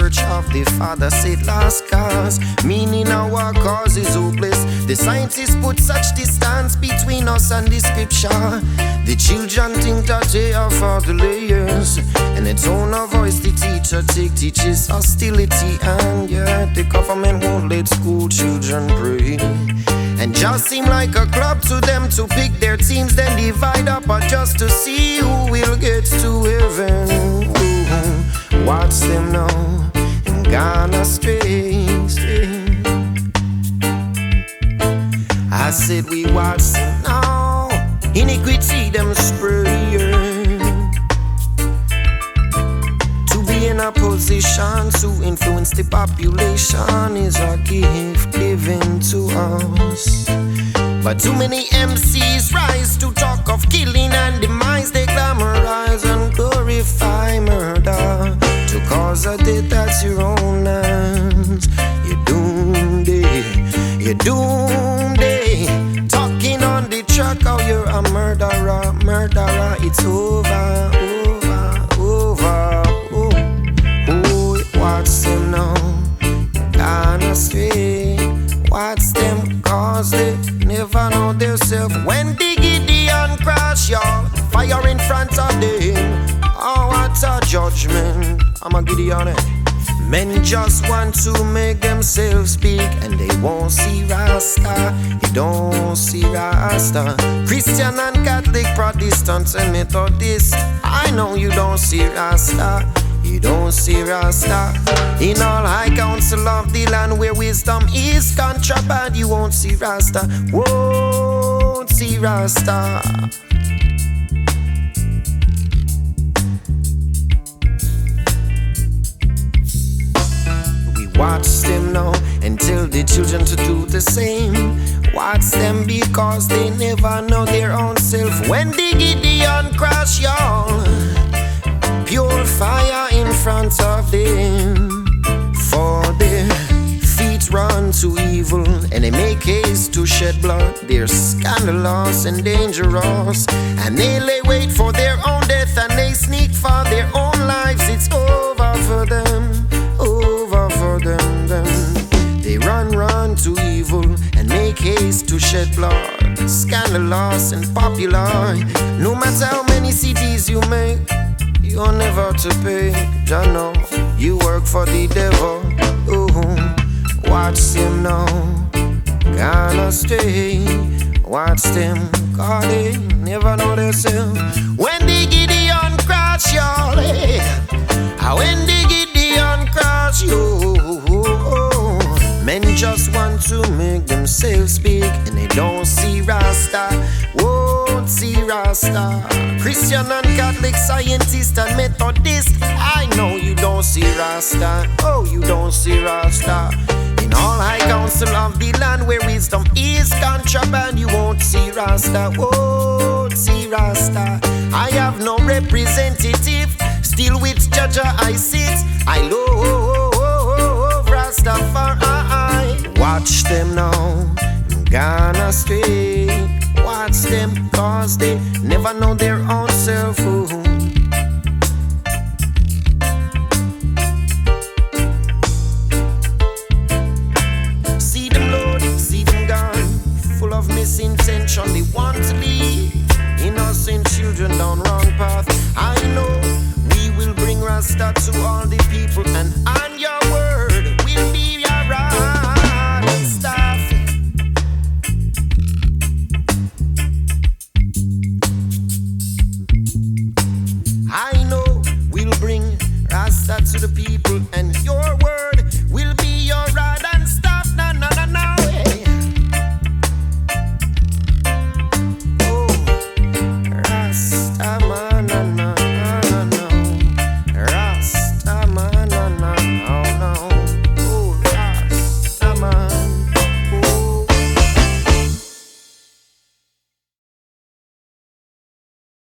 search of the Father said last cause, meaning our cause is hopeless. The scientists put such distance between us and the scripture. The children think that they are for the layers, and the tone of voice the teacher take teaches hostility, and yet the government won't let school children pray. And just seem like a club to them to pick their teams, then divide up or just to see who will get to heaven. Watch them now to influence the population is a gift given to us. But too many MCs rise to talk of killing and demise. They glamorize and glorify murder to cause a death that's your own hands. You're doomed? You're doomed? Talking on the track, oh, you're a murderer, murderer. It's over. Front of them. Oh, what a judgment. I'm a Gideon. Men just want to make themselves speak and they won't see Rasta. You don't see Rasta. Christian and Catholic, Protestant and Methodist. I know you don't see Rasta. You don't see Rasta in all high council of the land where wisdom is contraband. You won't see Rasta, won't see Rasta. Watch them now and tell the children to do the same. Watch them because they never know their own self. When they get the Gideon crash, y'all pure fire in front of them. For their feet run to evil and they make haste to shed blood. They're scandalous and dangerous. And they lay wait for their own death and they sneak for their own lives. It's over for shed blood. Scandalous and popular. No matter how many CDs you make. You're never to pay, Jah know. You work for the devil. Ooh, watch him now. Gonna stay. Watch them, cause they never know themselves. When the Gideon crash, y'all. Rasta. Won't see Rasta. Christian and Catholic scientist and Methodist. I know you don't see Rasta. Oh, you don't see Rasta. In all high council of the land where wisdom is contraband, you won't see Rasta. Won't see Rasta. I have no representative. Still with Jah Jah I sit. I love Rastafari. Watch them now, gone stay. Watch them cause they never know their own self. See them see them gone, full of misintention. They want to innocent children down wrong path. I know we will bring Rasta to all the people, and answer to the people and your word.